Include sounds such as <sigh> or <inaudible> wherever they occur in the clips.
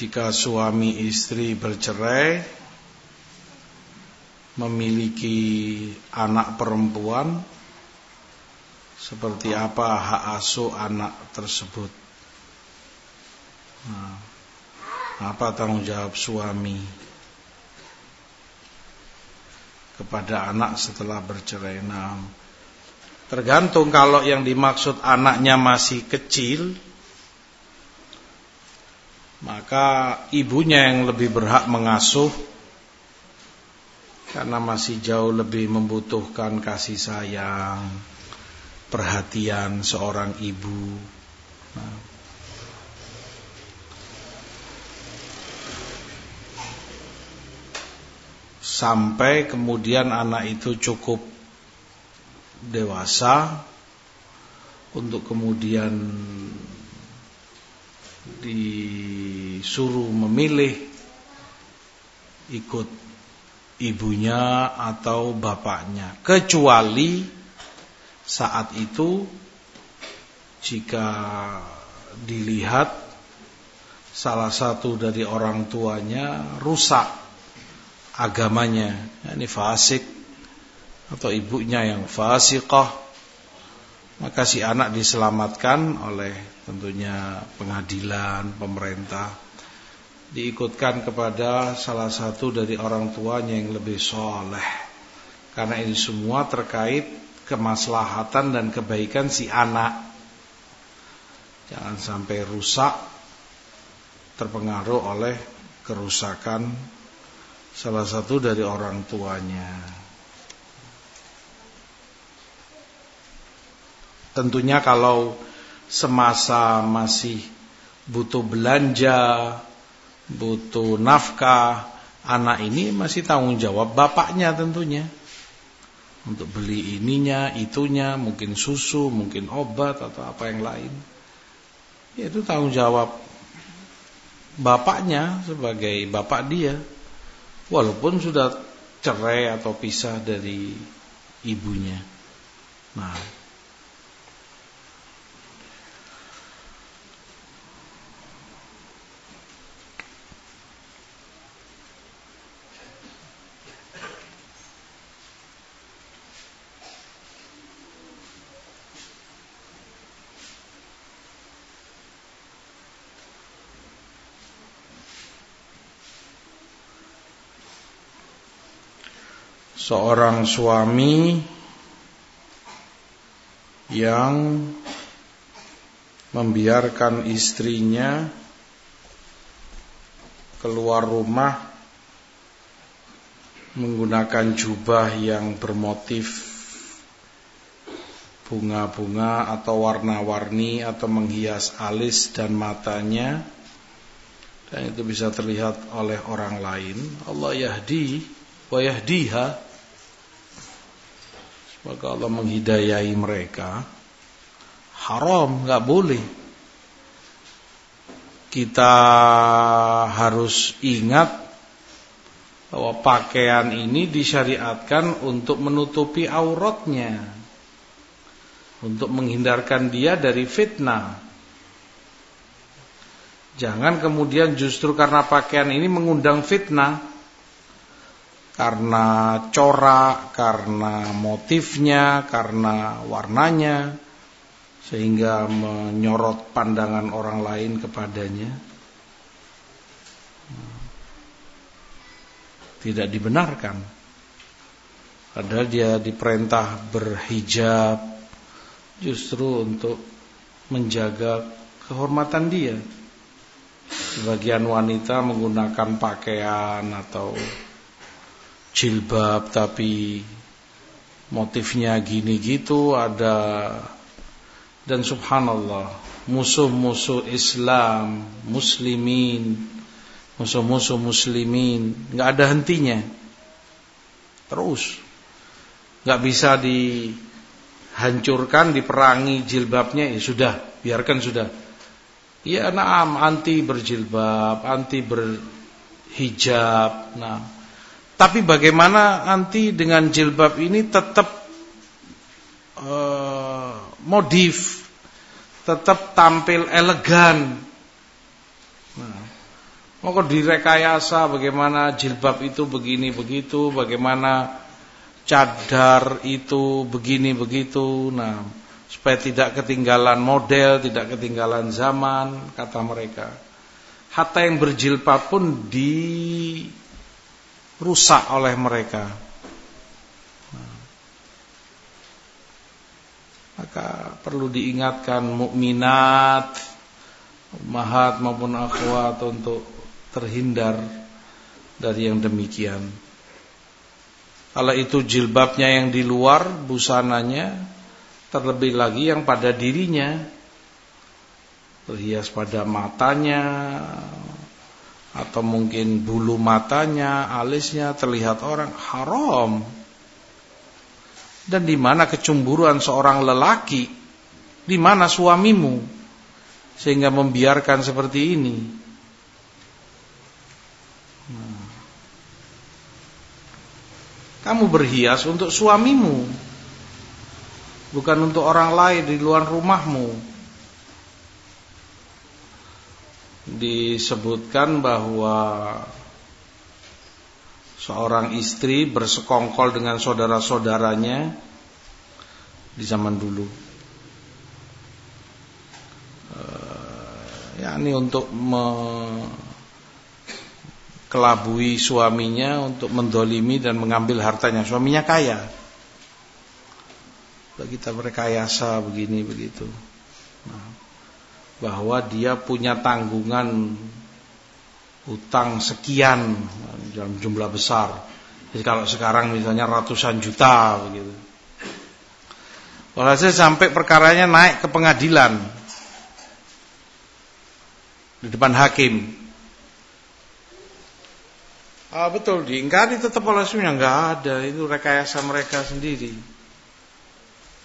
jika suami istri bercerai memiliki anak perempuan seperti apa hak asuh anak tersebut? Nah, apa tanggung jawab suami kepada anak setelah bercerai? Nah, tergantung kalau yang dimaksud anaknya masih kecil maka ibunya yang lebih berhak mengasuh karena masih jauh lebih membutuhkan kasih sayang, perhatian seorang ibu. Nah. Sampai kemudian anak itu cukup dewasa untuk kemudian disuruh memilih ikut ibunya atau bapaknya. Kecuali saat itu jika dilihat salah satu dari orang tuanya rusak agamanya. Ini fasik atau ibunya yang fasiqah maka si anak diselamatkan oleh tentunya pengadilan, pemerintah. Diikutkan kepada salah satu dari orang tuanya yang lebih soleh. Karena ini semua terkait kemaslahatan dan kebaikan si anak. Jangan sampai rusak terpengaruh oleh kerusakan salah satu dari orang tuanya Tentunya kalau semasa masih butuh belanja, butuh nafkah, anak ini masih tanggung jawab bapaknya tentunya. Untuk beli ininya, itunya, mungkin susu, mungkin obat atau apa yang lain. Ya, itu tanggung jawab bapaknya sebagai bapak dia. Walaupun sudah cerai atau pisah dari ibunya. Nah, seorang suami yang membiarkan istrinya keluar rumah menggunakan jubah yang bermotif bunga-bunga atau warna-warni atau menghias alis dan matanya dan itu bisa terlihat oleh orang lain. Allah yahdi wa yahdiha maka Allah menghidayai mereka. Haram nggak boleh. Kita harus ingat bahwa pakaian ini disyariatkan untuk menutupi auratnya. Untuk menghindarkan dia dari fitnah. Jangan kemudian justru karena pakaian ini mengundang fitnah karena corak, karena motifnya, karena warnanya sehingga menyorot pandangan orang lain kepadanya. Tidak dibenarkan. Padahal dia diperintah berhijab justru untuk menjaga kehormatan dia. Sebagian wanita menggunakan pakaian atau jilbab tapi motifnya gini gitu ada dan subhanallah musuh-musuh Islam muslimin musuh-musuh muslimin nggak ada hentinya. Terus nggak bisa dihancurkan diperangi jilbabnya ya sudah biarkan sudah. Ya naam anti berjilbab anti berhijab nah tapi bagaimana nanti dengan jilbab ini tetap uh, modif, tetap tampil elegan. Nah, Maka direkayasa bagaimana jilbab itu begini begitu, bagaimana cadar itu begini begitu. Nah, supaya tidak ketinggalan model, tidak ketinggalan zaman, kata mereka. Hatta yang berjilbab pun dirusak oleh mereka. Nah, maka perlu diingatkan mukminat, mahat maupun akhwat untuk terhindar dari yang demikian. Kalau itu jilbabnya yang di luar, busananya, terlebih lagi yang pada dirinya, terhias pada matanya, atau mungkin bulu matanya, alisnya terlihat orang haram. Dan di mana kecemburuan seorang lelaki, di mana suamimu, sehingga membiarkan seperti ini. Kamu berhias untuk suamimu. Bukan untuk orang lain di luar rumahmu Disebutkan bahwa Seorang istri bersekongkol dengan saudara-saudaranya Di zaman dulu Ya ini untuk kelabui suaminya untuk mendolimi dan mengambil hartanya. Suaminya kaya. Kita berkayasa begini begitu. Bahwa dia punya tanggungan utang sekian dalam jumlah besar. Jadi kalau sekarang misalnya ratusan juta begitu. Walhasil sampai perkaranya naik ke pengadilan di depan hakim. Ah betul diingkari tetap oleh suaminya nggak ada itu rekayasa mereka sendiri.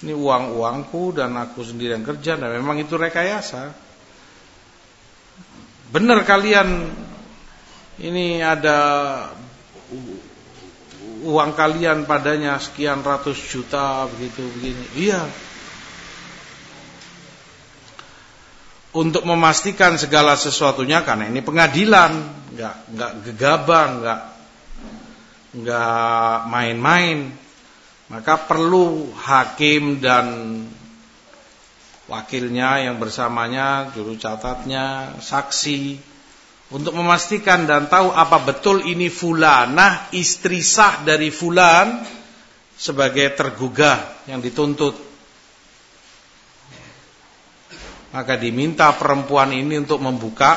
Ini uang uangku dan aku sendiri yang kerja dan memang itu rekayasa. Benar kalian ini ada uang kalian padanya sekian ratus juta begitu begini. Iya. Untuk memastikan segala sesuatunya karena ini pengadilan nggak nggak gegabah, nggak nggak main-main. Maka perlu hakim dan wakilnya yang bersamanya, juru catatnya, saksi untuk memastikan dan tahu apa betul ini fulanah istri sah dari fulan sebagai tergugah yang dituntut. Maka diminta perempuan ini untuk membuka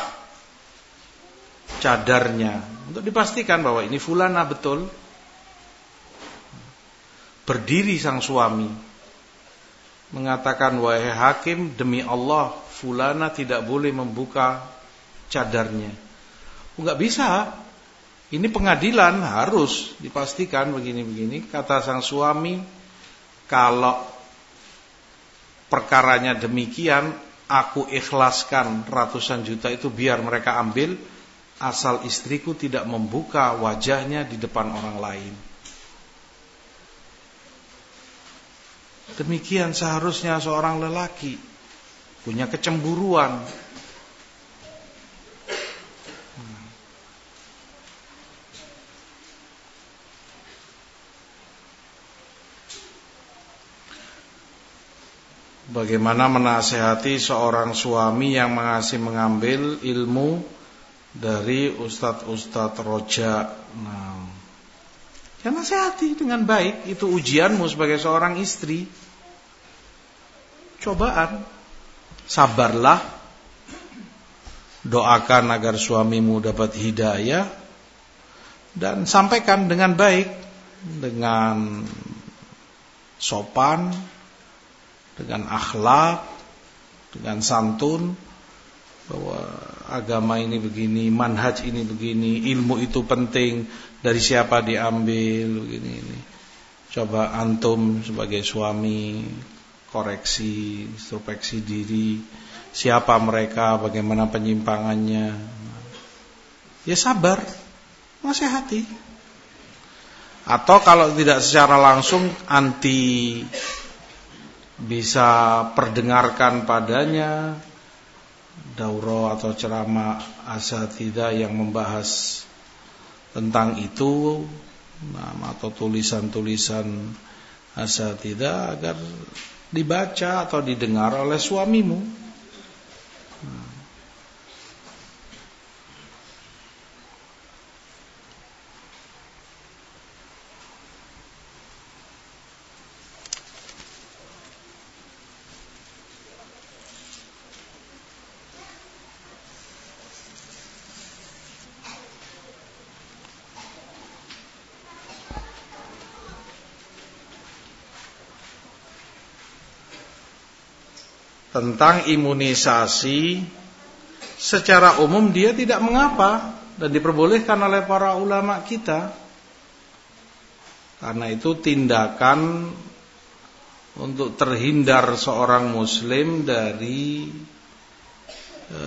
cadarnya untuk dipastikan bahwa ini fulana betul berdiri sang suami mengatakan wahai hakim demi Allah fulana tidak boleh membuka cadarnya. Enggak bisa. Ini pengadilan harus dipastikan begini-begini. Kata sang suami kalau perkaranya demikian aku ikhlaskan ratusan juta itu biar mereka ambil asal istriku tidak membuka wajahnya di depan orang lain. Demikian seharusnya seorang lelaki punya kecemburuan. Bagaimana menasehati seorang suami yang masih mengambil ilmu dari ustadz-ustadz roja. Nah, ya nasihati dengan baik. Itu ujianmu sebagai seorang istri. Cobaan. Sabarlah. Doakan agar suamimu dapat hidayah. Dan sampaikan dengan baik. Dengan sopan. Dengan akhlak. Dengan santun bahwa agama ini begini, manhaj ini begini, ilmu itu penting, dari siapa diambil begini ini. Coba antum sebagai suami koreksi, introspeksi diri, siapa mereka, bagaimana penyimpangannya. Ya sabar, nasihati. Atau kalau tidak secara langsung anti bisa perdengarkan padanya dauro atau ceramah asatidah yang membahas tentang itu nah, atau tulisan-tulisan asatidah agar dibaca atau didengar oleh suamimu. Nah. Tentang imunisasi secara umum dia tidak mengapa dan diperbolehkan oleh para ulama kita. Karena itu tindakan untuk terhindar seorang muslim dari e,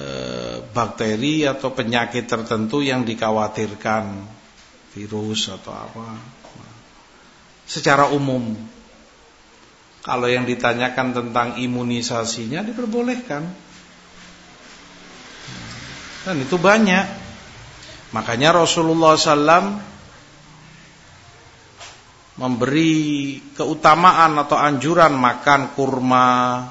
bakteri atau penyakit tertentu yang dikhawatirkan virus atau apa. Secara umum kalau yang ditanyakan tentang imunisasinya diperbolehkan. Dan itu banyak. Makanya Rasulullah SAW memberi keutamaan atau anjuran makan kurma,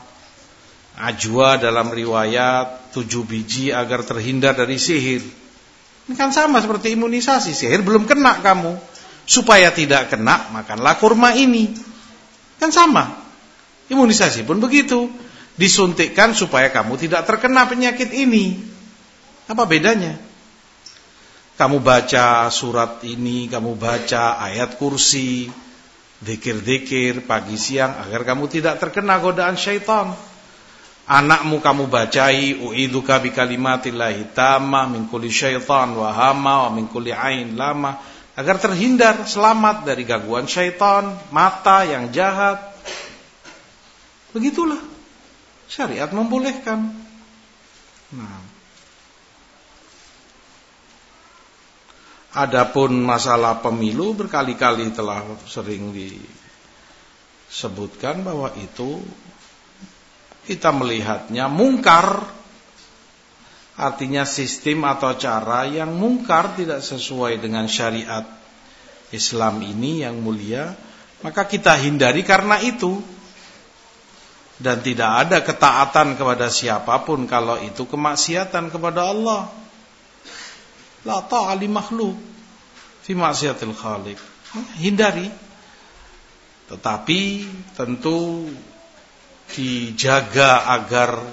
ajwa dalam riwayat tujuh biji agar terhindar dari sihir. Ini kan sama seperti imunisasi. Sihir belum kena kamu. Supaya tidak kena, makanlah kurma ini. Kan sama. Imunisasi pun begitu. Disuntikkan supaya kamu tidak terkena penyakit ini. Apa bedanya? Kamu baca surat ini, kamu baca ayat kursi, dikir-dikir pagi siang agar kamu tidak terkena godaan syaitan. Anakmu kamu bacai uidzuka bi kalimatillahi tamma min kulli syaitan wa hama wa min ain lama agar terhindar selamat dari gangguan syaitan, mata yang jahat, Begitulah syariat membolehkan. Nah. Adapun masalah pemilu berkali-kali telah sering disebutkan bahwa itu kita melihatnya mungkar artinya sistem atau cara yang mungkar tidak sesuai dengan syariat Islam ini yang mulia maka kita hindari karena itu dan tidak ada ketaatan kepada siapa pun kalau itu kemaksiatan kepada Allah. La ta'ali makhluk fi maksiatil khaliq. Hindari. Tetapi tentu dijaga agar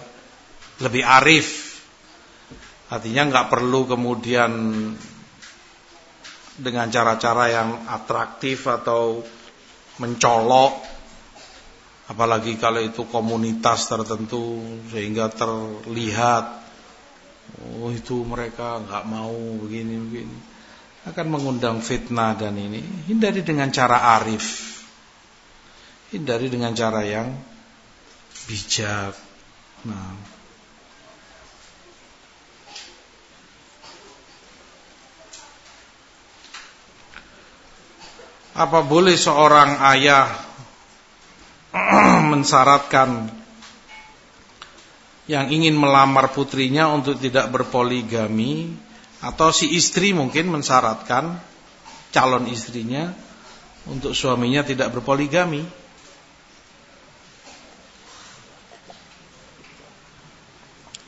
lebih arif. Artinya nggak perlu kemudian dengan cara-cara yang atraktif atau mencolok apalagi kalau itu komunitas tertentu sehingga terlihat oh itu mereka nggak mau begini begini. Akan mengundang fitnah dan ini. Hindari dengan cara arif. Hindari dengan cara yang bijak. Nah. Apa boleh seorang ayah <clears throat> mensyaratkan yang ingin melamar putrinya untuk tidak berpoligami atau si istri mungkin mensyaratkan calon istrinya untuk suaminya tidak berpoligami.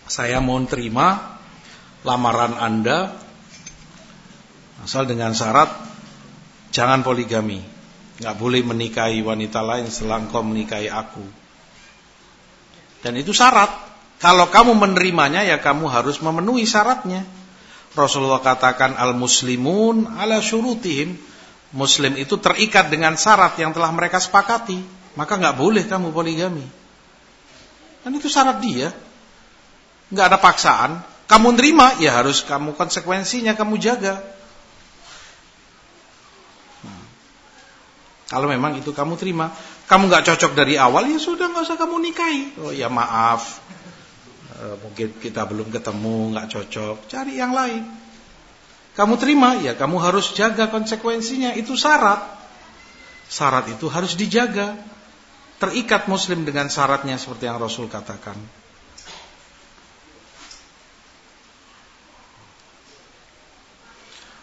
Saya mau terima lamaran Anda asal dengan syarat jangan poligami nggak boleh menikahi wanita lain setelah engkau menikahi aku. Dan itu syarat. Kalau kamu menerimanya ya kamu harus memenuhi syaratnya. Rasulullah katakan al-muslimun ala syurutihim. Muslim itu terikat dengan syarat yang telah mereka sepakati. Maka nggak boleh kamu poligami. Dan itu syarat dia. nggak ada paksaan. Kamu nerima ya harus kamu konsekuensinya kamu jaga. Kalau memang itu kamu terima, kamu nggak cocok dari awal ya sudah nggak usah kamu nikahi. Oh ya maaf, e, mungkin kita belum ketemu nggak cocok, cari yang lain. Kamu terima ya kamu harus jaga konsekuensinya itu syarat. Syarat itu harus dijaga. Terikat Muslim dengan syaratnya seperti yang Rasul katakan.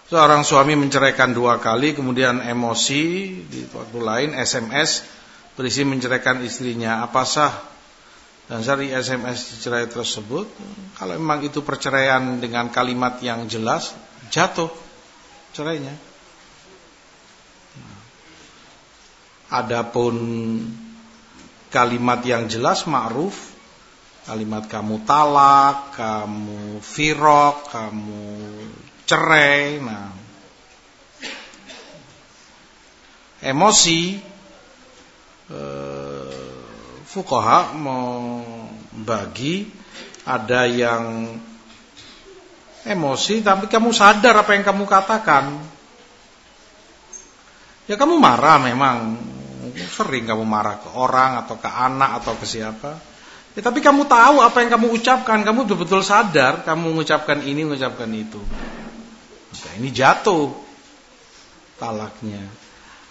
Seorang suami menceraikan dua kali, kemudian emosi di waktu lain SMS berisi menceraikan istrinya. Apa sah dan dari SMS cerai tersebut? Kalau memang itu perceraian dengan kalimat yang jelas, jatuh cerainya. Adapun kalimat yang jelas ma'ruf, kalimat kamu talak, kamu firok, kamu cerai. Nah, emosi eh, fukoha membagi ada yang emosi tapi kamu sadar apa yang kamu katakan. Ya kamu marah memang sering kamu marah ke orang atau ke anak atau ke siapa. Ya, tapi kamu tahu apa yang kamu ucapkan, kamu betul-betul sadar kamu mengucapkan ini, mengucapkan itu. Maka ini jatuh talaknya.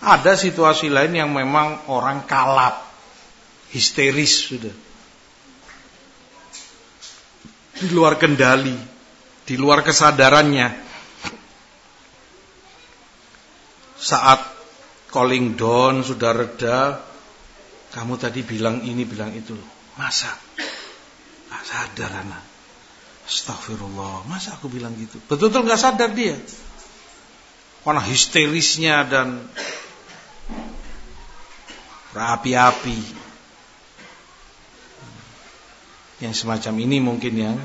Ada situasi lain yang memang orang kalap, histeris sudah. Di luar kendali, di luar kesadarannya. Saat calling down sudah reda, kamu tadi bilang ini, bilang itu. Masa? Gak sadar anak. Astagfirullah, masa aku bilang gitu? Betul-betul gak sadar dia. Karena histerisnya dan berapi-api. Yang semacam ini mungkin yang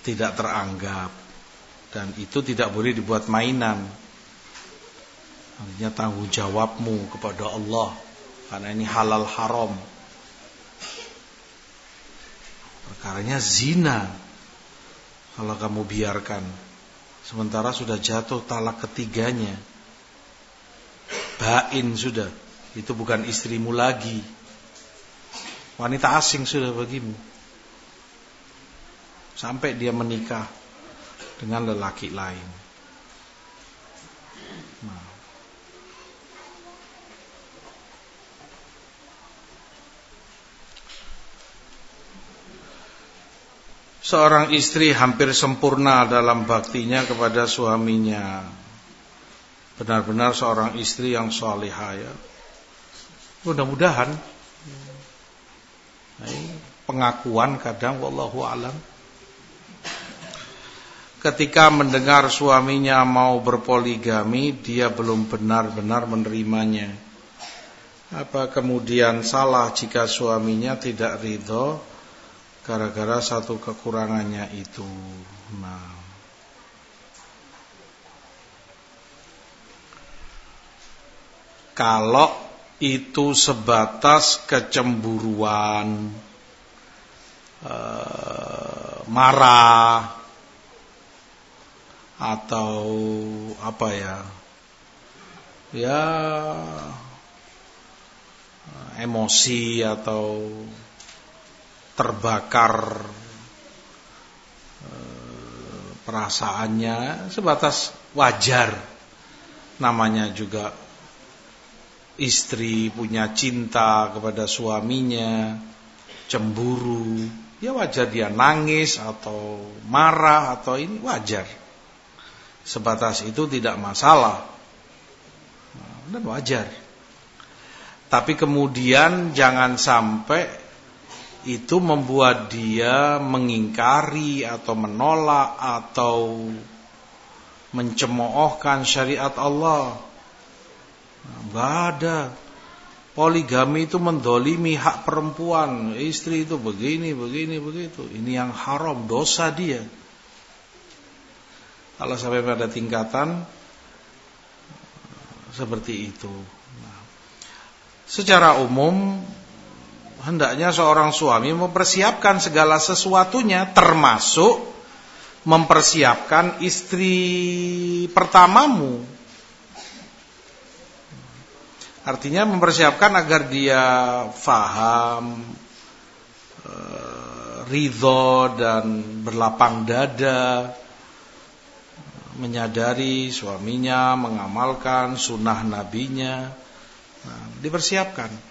tidak teranggap. Dan itu tidak boleh dibuat mainan. Artinya tanggung jawabmu kepada Allah. Karena ini halal haram. Perkaranya zina kalau kamu biarkan. Sementara sudah jatuh talak ketiganya. Bain sudah. Itu bukan istrimu lagi. Wanita asing sudah bagimu. Sampai dia menikah dengan lelaki lain Seorang istri hampir sempurna dalam baktinya kepada suaminya. Benar-benar seorang istri yang solihah ya. Mudah-mudahan. pengakuan kadang wallahu alam. Ketika mendengar suaminya mau berpoligami, dia belum benar-benar menerimanya. Apa kemudian salah jika suaminya tidak ridho? Gara-gara satu kekurangannya itu. Nah, kalau itu sebatas kecemburuan, eh, marah, atau apa ya, ya emosi atau terbakar eh, perasaannya sebatas wajar. Namanya juga istri punya cinta kepada suaminya cemburu ya wajar dia nangis atau marah atau ini wajar. Sebatas itu tidak masalah. Dan wajar. Tapi kemudian jangan sampai itu membuat dia mengingkari atau menolak atau mencemoohkan syariat Allah. Enggak ada. Poligami itu mendolimi hak perempuan. Istri itu begini, begini, begitu. Ini yang haram, dosa dia. Kalau sampai pada tingkatan seperti itu. Nah, secara umum hendaknya seorang suami mempersiapkan segala sesuatunya termasuk mempersiapkan istri pertamamu. Artinya mempersiapkan agar dia faham, eh, ridho dan berlapang dada, menyadari suaminya mengamalkan sunnah nabinya, nah, dipersiapkan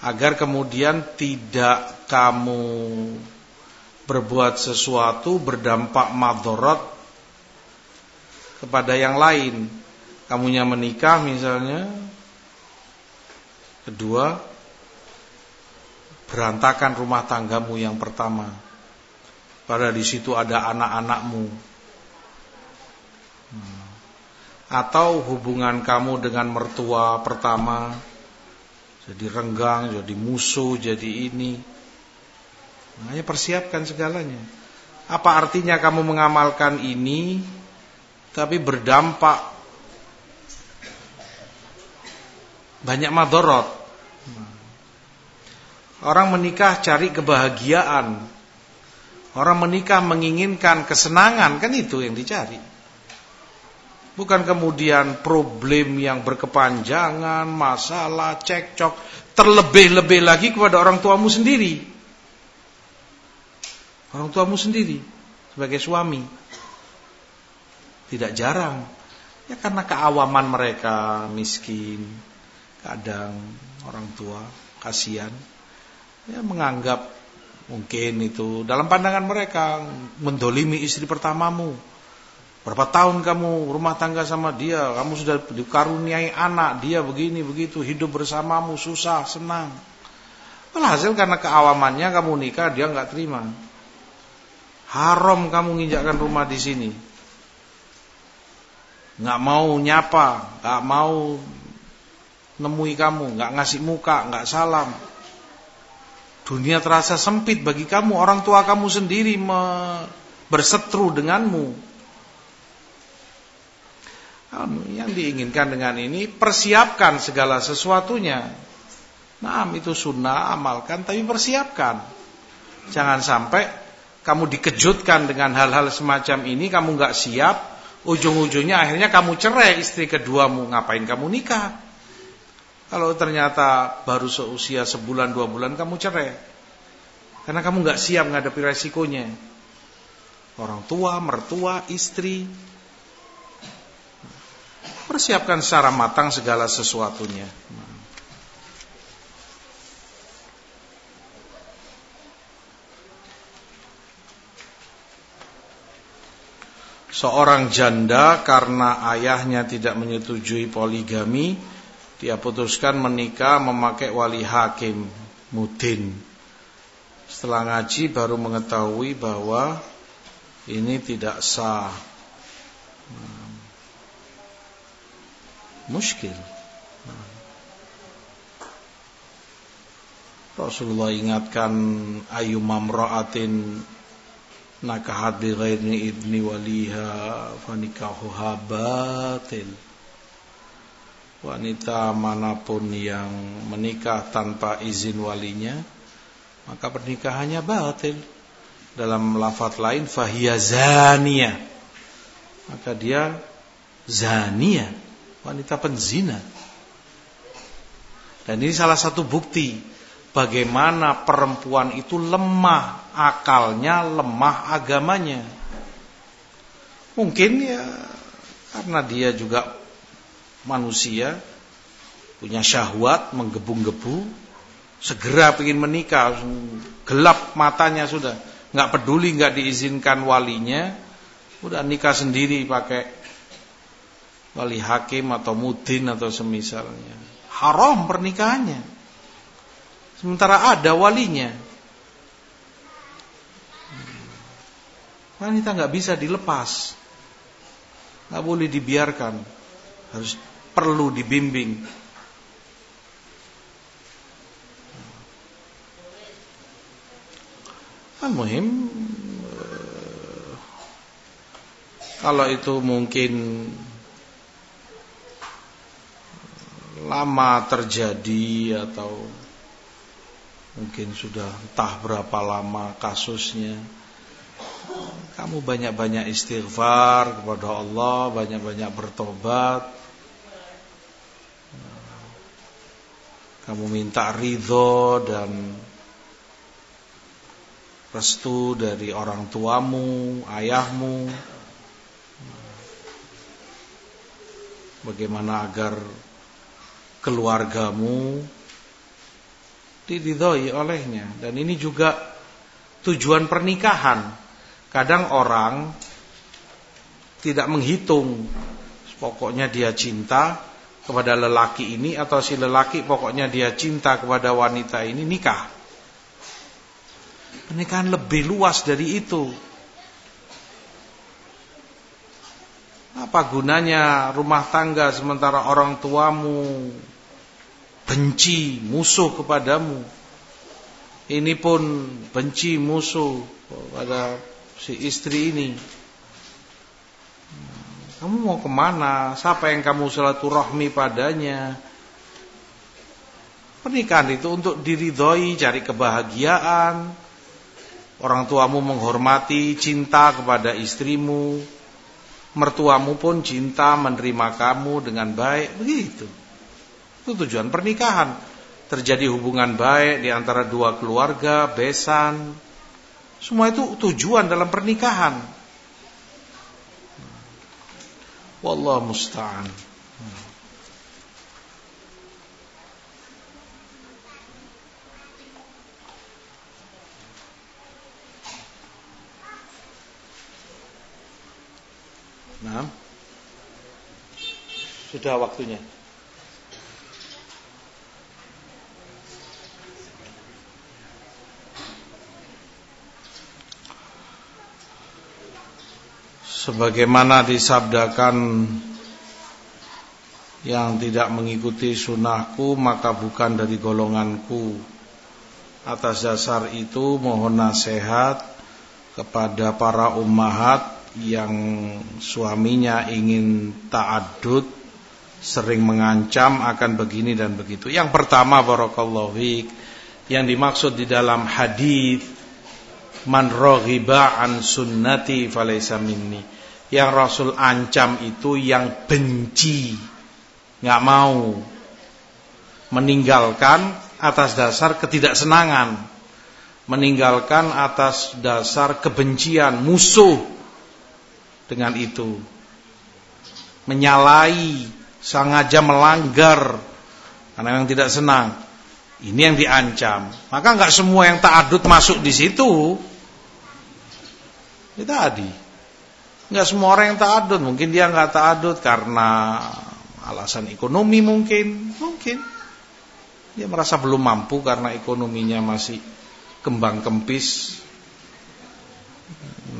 agar kemudian tidak kamu berbuat sesuatu berdampak madorot kepada yang lain. Kamunya menikah misalnya. Kedua, berantakan rumah tanggamu yang pertama. Pada di situ ada anak-anakmu. Hmm. Atau hubungan kamu dengan mertua pertama jadi renggang, jadi musuh, jadi ini. Makanya persiapkan segalanya. Apa artinya kamu mengamalkan ini tapi berdampak banyak madorot. Orang menikah cari kebahagiaan. Orang menikah menginginkan kesenangan, kan itu yang dicari. Bukan kemudian problem yang berkepanjangan, masalah, cekcok, terlebih-lebih lagi kepada orang tuamu sendiri. Orang tuamu sendiri sebagai suami. Tidak jarang. Ya karena keawaman mereka miskin. Kadang orang tua kasihan. Ya menganggap mungkin itu dalam pandangan mereka mendolimi istri pertamamu Berapa tahun kamu rumah tangga sama dia, kamu sudah dikaruniai anak, dia begini begitu, hidup bersamamu susah, senang. Walhasil karena keawamannya kamu nikah, dia nggak terima. Haram kamu nginjakkan rumah di sini. Nggak mau nyapa, nggak mau nemui kamu, nggak ngasih muka, nggak salam. Dunia terasa sempit bagi kamu, orang tua kamu sendiri bersetru denganmu. Yang diinginkan dengan ini persiapkan segala sesuatunya. Nah, itu sunnah amalkan tapi persiapkan. Jangan sampai kamu dikejutkan dengan hal-hal semacam ini, kamu nggak siap, ujung-ujungnya akhirnya kamu cerai istri keduamu, ngapain kamu nikah? Kalau ternyata baru seusia sebulan dua bulan kamu cerai, karena kamu nggak siap menghadapi resikonya. Orang tua, mertua, istri, Persiapkan secara matang segala sesuatunya. Seorang janda karena ayahnya tidak menyetujui poligami, dia putuskan menikah memakai wali hakim mudin. Setelah ngaji baru mengetahui bahwa ini tidak sah. Muskil. Rasulullah ingatkan ayu mamra'atin nakahat bi ghairi idni waliha fanikahuha batil. Wanita mana pun yang menikah tanpa izin walinya maka pernikahannya batil. Dalam lafaz lain fahiyazania Maka dia zania wanita penzina. Dan ini salah satu bukti bagaimana perempuan itu lemah akalnya, lemah agamanya. Mungkin ya karena dia juga manusia punya syahwat menggebu-gebu, segera ingin menikah, gelap matanya sudah, nggak peduli, nggak diizinkan walinya, udah nikah sendiri pakai wali hakim atau mudin atau semisalnya. Haram pernikahannya. Sementara ada walinya. Wanita nggak bisa dilepas. nggak boleh dibiarkan. Harus perlu dibimbing. Al-Muhim eh, Kalau itu mungkin lama terjadi atau mungkin sudah entah berapa lama kasusnya. Kamu banyak-banyak istighfar kepada Allah banyak-banyak bertobat. Kamu minta ridho dan restu dari orang tuamu, ayahmu. Bagaimana agar keluargamu diridhoi olehnya dan ini juga tujuan pernikahan kadang orang tidak menghitung pokoknya dia cinta kepada lelaki ini atau si lelaki pokoknya dia cinta kepada wanita ini nikah. Pernikahan lebih luas dari itu. Apa gunanya rumah tangga sementara orang tuamu benci, musuh kepadamu? Ini pun benci, musuh pada si istri ini. Kamu mau ke mana? Siapa yang kamu silaturahmi padanya? Pernikahan itu untuk diridhoi, cari kebahagiaan. Orang tuamu menghormati, cinta kepada istrimu. Mertuamu pun cinta menerima kamu dengan baik. Begitu. Itu tujuan pernikahan. Terjadi hubungan baik di antara dua keluarga, besan. Semua itu tujuan dalam pernikahan. Wallah musta'an. Nah, sudah waktunya. Sebagaimana disabdakan yang tidak mengikuti sunnahku maka bukan dari golonganku. Atas dasar itu mohon nasihat kepada para ummahat yang suaminya ingin ta'adud sering mengancam akan begini dan begitu. Yang pertama barakallahu yang dimaksud di dalam hadis man raghiba an sunnati falaysa minni yang Rasul ancam itu yang benci, nggak mau meninggalkan atas dasar ketidaksenangan, meninggalkan atas dasar kebencian, musuh dengan itu, menyalai, sengaja melanggar karena yang tidak senang. Ini yang diancam. Maka nggak semua yang ta'adud masuk di situ. Itu tadi. Enggak semua orang yang ta'adud, mungkin dia enggak ta'adud karena alasan ekonomi mungkin, mungkin. Dia merasa belum mampu karena ekonominya masih kembang kempis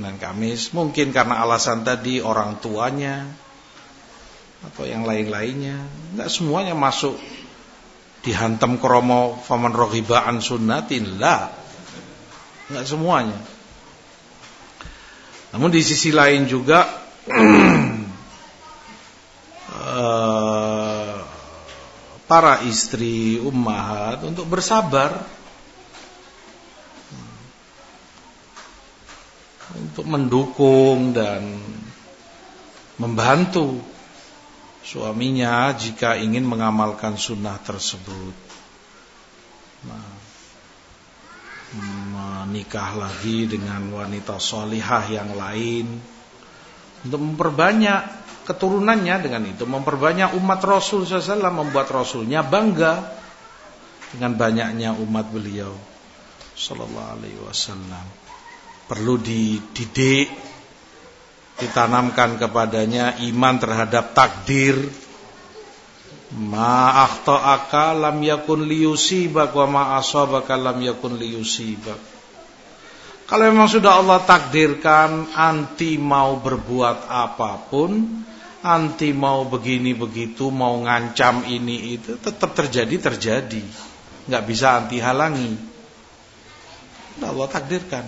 dan kamis, mungkin karena alasan tadi orang tuanya atau yang lain-lainnya. Enggak semuanya masuk dihantam kromo faman rohibaan sunnatin lah. Enggak semuanya. Namun di sisi lain juga <clears throat> eh, para istri ummahat untuk bersabar untuk mendukung dan membantu suaminya jika ingin mengamalkan sunnah tersebut. Nah, menikah lagi dengan wanita solihah yang lain. Untuk memperbanyak keturunannya dengan itu memperbanyak umat Rasul SAW membuat Rasulnya bangga dengan banyaknya umat beliau Sallallahu Alaihi Wasallam. Perlu dididik ditanamkan kepadanya iman terhadap takdir Ma akhta'aka lam yakun liyusibak wa ma asabaka lam yakun liyusibak. Kalau memang sudah Allah takdirkan anti mau berbuat apa pun, anti mau begini begitu, mau ngancam ini itu tetap terjadi terjadi. Enggak bisa anti halangi. Allah takdirkan.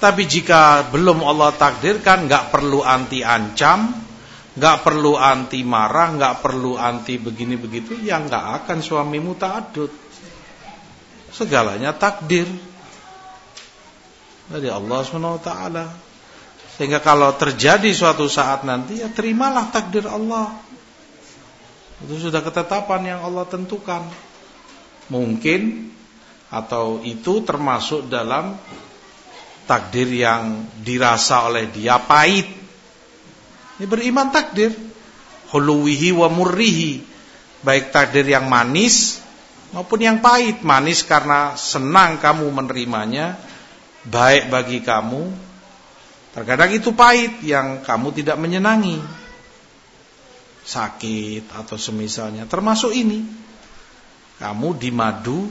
Tapi jika belum Allah takdirkan, enggak perlu anti ancam, Gak perlu anti marah, gak perlu anti begini begitu, yang gak akan suamimu ta'adud. Segalanya takdir dari Allah SWT. Sehingga kalau terjadi suatu saat nanti, ya terimalah takdir Allah. Itu sudah ketetapan yang Allah tentukan. Mungkin atau itu termasuk dalam takdir yang dirasa oleh dia pahit ini beriman takdir. Huluwihi wa murrihi. Baik takdir yang manis maupun yang pahit. Manis karena senang kamu menerimanya. Baik bagi kamu. Terkadang itu pahit yang kamu tidak menyenangi. Sakit atau semisalnya. Termasuk ini. Kamu dimadu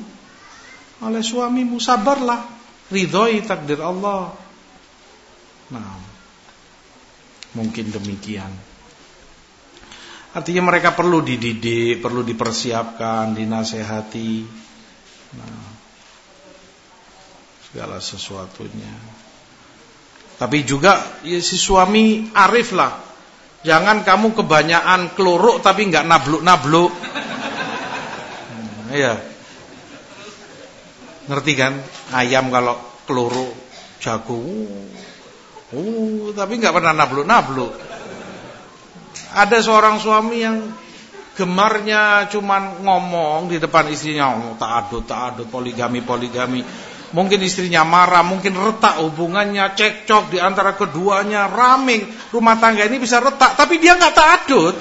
oleh suamimu. Sabarlah. Ridhoi takdir Allah. Nah. Mungkin demikian. Artinya mereka perlu dididik, perlu dipersiapkan, dinasehati. Nah, segala sesuatunya. Tapi juga ya, si suami arif lah. Jangan kamu kebanyakan keluruk tapi nggak nabluk-nabluk. Hmm, iya. Ngerti kan? Ayam kalau keluruk jago. Uh, tapi nggak pernah nabluk-nabluk. Ada seorang suami yang gemarnya cuman ngomong di depan istrinya, oh, tak adut, tak adut, poligami, poligami. Mungkin istrinya marah, mungkin retak hubungannya, cekcok di antara keduanya, rame. Rumah tangga ini bisa retak, tapi dia nggak tak adut.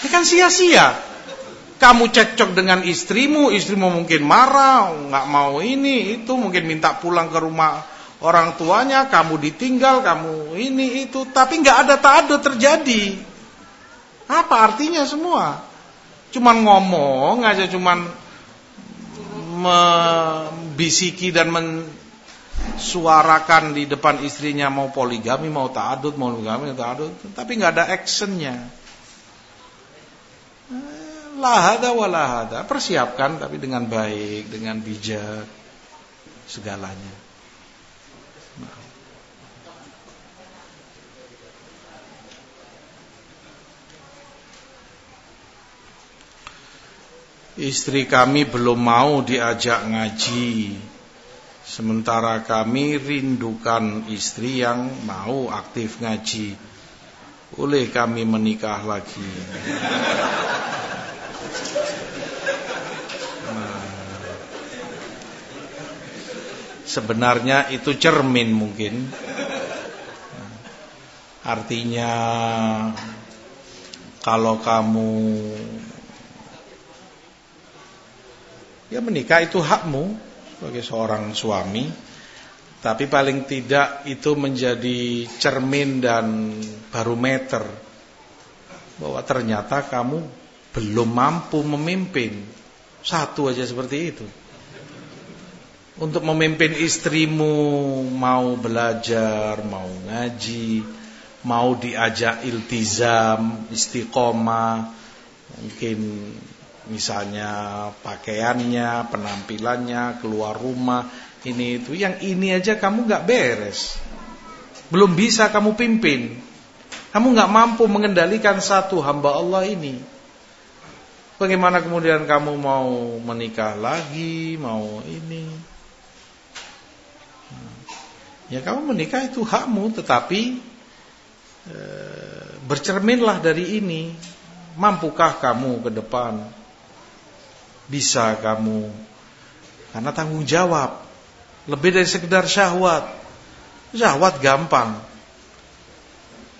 Ini kan sia-sia. Kamu cekcok dengan istrimu, istrimu mungkin marah, nggak mau ini, itu, mungkin minta pulang ke rumah orang tuanya, kamu ditinggal, kamu ini itu, tapi nggak ada taado terjadi. Apa artinya semua? Cuman ngomong aja, cuman membisiki dan mensuarakan di depan istrinya mau poligami, mau taadud, mau poligami, taadud, tapi nggak ada actionnya. Lahada walahada, persiapkan tapi dengan baik, dengan bijak segalanya. Istri kami belum mau diajak ngaji. Sementara kami rindukan istri yang mau aktif ngaji. Boleh kami menikah lagi. Nah, Sebenarnya itu cermin mungkin. Artinya Kalau kamu Ya menikah itu hakmu sebagai seorang suami. Tapi paling tidak itu menjadi cermin dan barometer Bahwa ternyata kamu belum mampu memimpin. Satu aja seperti itu. Untuk memimpin istrimu mau belajar, mau ngaji Mau diajak iltizam, istiqomah Mungkin Misalnya pakaiannya, penampilannya, keluar rumah, ini itu. Yang ini aja kamu gak beres. Belum bisa kamu pimpin. Kamu gak mampu mengendalikan satu hamba Allah ini. Bagaimana kemudian kamu mau menikah lagi, mau ini. Ya kamu menikah itu hakmu, tetapi e, bercerminlah dari ini. Mampukah kamu ke depan bisa kamu. Karena tanggung jawab. Lebih dari sekedar syahwat. Syahwat gampang.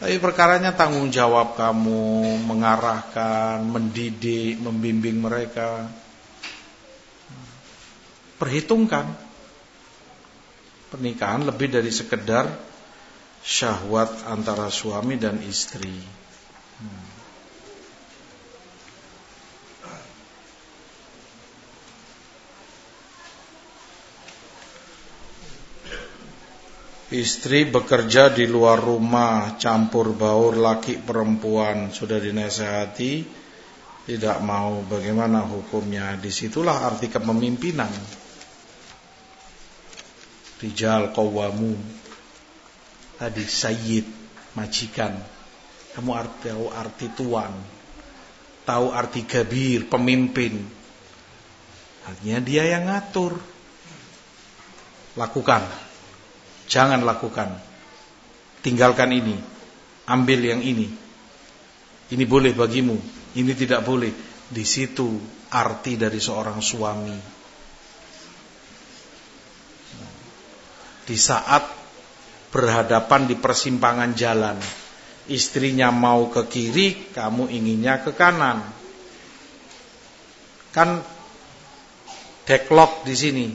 Tapi perkaranya tanggung jawab kamu mengarahkan mendidik membimbing mereka. Perhitungkan. Pernikahan lebih dari sekedar syahwat antara suami dan istri. Hmm. Istri bekerja di luar rumah Campur baur laki perempuan. Sudah dinasehati Tidak mau. Bagaimana hukumnya? Di situlah arti kepemimpinan. Rijal kawamu Tadi sayyid Majikan. Kamu arti, tahu arti tuan. Tahu arti gabir Pemimpin. Artinya dia yang ngatur. Lakukan Jangan lakukan. Tinggalkan ini. Ambil yang ini. Ini boleh bagimu. Ini tidak boleh. Di situ arti dari seorang suami. Di saat berhadapan di persimpangan jalan. Istrinya mau ke kiri, kamu inginnya ke kanan. Kan deadlock di sini.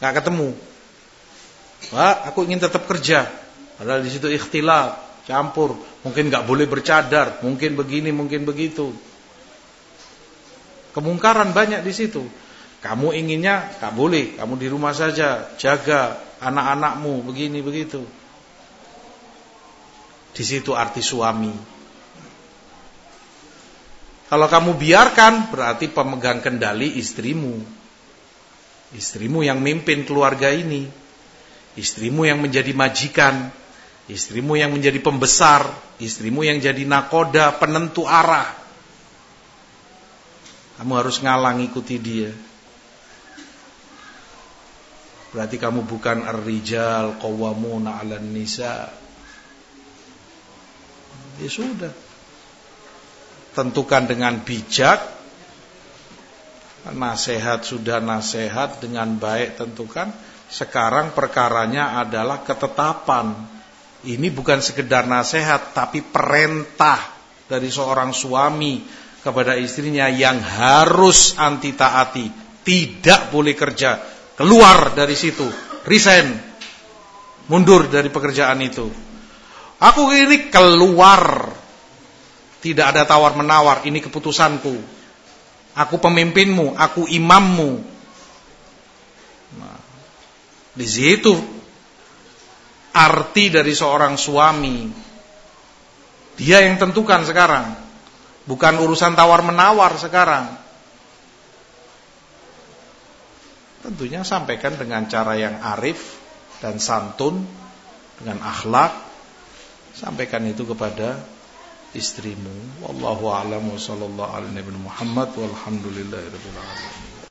Gak ketemu Pak, aku ingin tetap kerja. Padahal di situ ikhtilat, campur. Mungkin nggak boleh bercadar, mungkin begini, mungkin begitu. Kemungkaran banyak di situ. Kamu inginnya, tak boleh. Kamu di rumah saja, jaga anak-anakmu, begini, begitu. Di situ arti suami. Kalau kamu biarkan, berarti pemegang kendali istrimu. Istrimu yang mimpin keluarga ini. Istrimu yang menjadi majikan. Istrimu yang menjadi pembesar. Istrimu yang jadi nakoda, penentu arah. Kamu harus ngalang ikuti dia. Berarti kamu bukan ar-rijal qawwamuna 'alan nisa. Ya sudah. Tentukan dengan bijak. Nasihat sudah nasihat dengan baik tentukan. Sekarang perkaranya adalah ketetapan. Ini bukan sekedar nasihat tapi perintah dari seorang suami kepada istrinya yang harus anti taati, tidak boleh kerja Keluar dari situ, resign. Mundur dari pekerjaan itu. Aku ini keluar. Tidak ada tawar-menawar, ini keputusanku. Aku pemimpinmu, aku imammu. Di situ arti dari seorang suami. Dia yang tentukan sekarang. Bukan urusan tawar-menawar sekarang. Tentunya sampaikan dengan cara yang arif dan santun dengan akhlak. Sampaikan itu kepada istrimu. Wallahu a'lam wa sallallahu alaihi Muhammad.